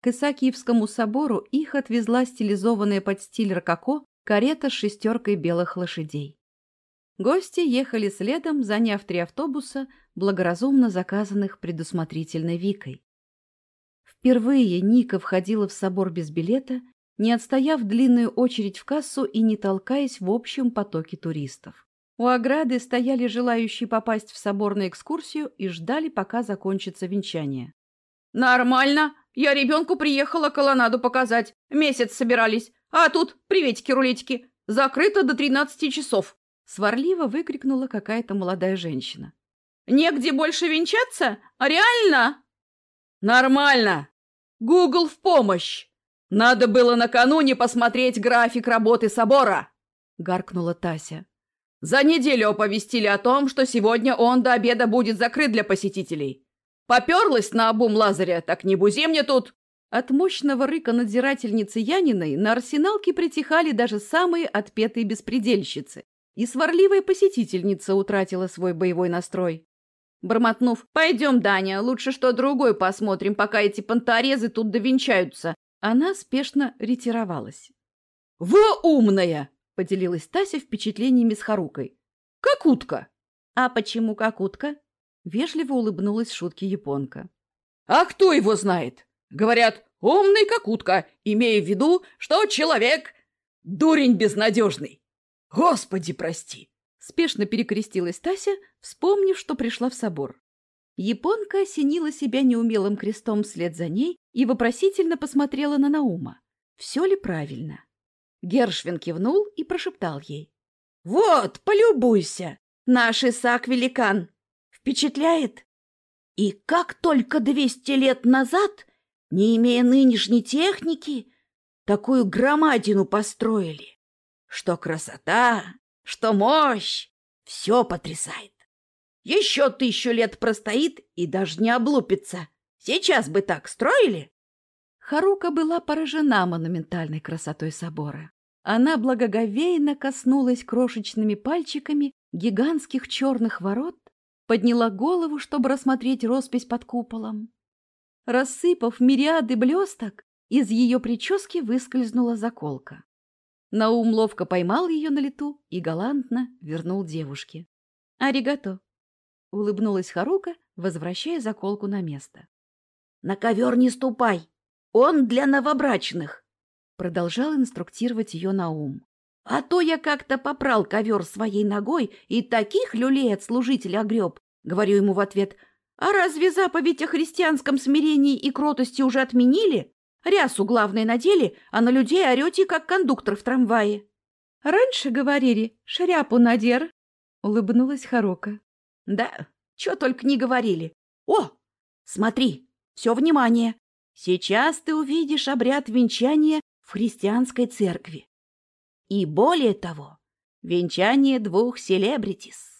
К Исаакиевскому собору их отвезла стилизованная под стиль рококо карета с шестеркой белых лошадей. Гости ехали следом, заняв три автобуса, благоразумно заказанных предусмотрительной Викой. Впервые Ника входила в собор без билета, не отстояв длинную очередь в кассу и не толкаясь в общем потоке туристов. У ограды стояли желающие попасть в собор на экскурсию и ждали, пока закончится венчание. «Нормально. Я ребенку приехала колоннаду показать. Месяц собирались. А тут приветики-рулетики. Закрыто до тринадцати часов!» Сварливо выкрикнула какая-то молодая женщина. «Негде больше венчаться? Реально?» «Нормально! Гугл в помощь! Надо было накануне посмотреть график работы собора!» — гаркнула Тася. «За неделю оповестили о том, что сегодня он до обеда будет закрыт для посетителей. Поперлась на обум Лазаря, так не бузи мне тут!» От мощного рыка надзирательницы Яниной на арсеналке притихали даже самые отпетые беспредельщицы, и сварливая посетительница утратила свой боевой настрой. Бормотнув, «Пойдем, Даня, лучше что другой посмотрим, пока эти понторезы тут довенчаются», она спешно ретировалась. «Во умная!» — поделилась Тася впечатлениями с Харукой. «Как утка!» «А почему как утка?» — вежливо улыбнулась шутки японка. «А кто его знает? Говорят, умный как утка, имея в виду, что человек дурень безнадежный. Господи, прости!» Спешно перекрестилась Тася, вспомнив, что пришла в собор. Японка осенила себя неумелым крестом вслед за ней и вопросительно посмотрела на Наума. Все ли правильно? Гершвин кивнул и прошептал ей. «Вот, полюбуйся! Наш Исаак-великан! Впечатляет? И как только двести лет назад, не имея нынешней техники, такую громадину построили, что красота, что мощь, все потрясает. Еще тысячу лет простоит и даже не облупится. Сейчас бы так строили. Харука была поражена монументальной красотой собора. Она благоговейно коснулась крошечными пальчиками гигантских черных ворот, подняла голову, чтобы рассмотреть роспись под куполом. Рассыпав мириады блесток, из ее прически выскользнула заколка. Наум ловко поймал ее на лету и галантно вернул девушке. «Аригато!» — улыбнулась Харука, возвращая заколку на место. «На ковер не ступай! Он для новобрачных!» Продолжал инструктировать ее Наум. «А то я как-то попрал ковер своей ногой и таких люлей от служителя огреб!» Говорю ему в ответ. «А разве заповедь о христианском смирении и кротости уже отменили? Рясу главное надели, а на людей орете, как кондуктор в трамвае!» «Раньше говорили, шляпу надер!» — улыбнулась Харука. «Да, что только не говорили! О, смотри, все внимание! Сейчас ты увидишь обряд венчания в христианской церкви. И более того, венчание двух селебритис.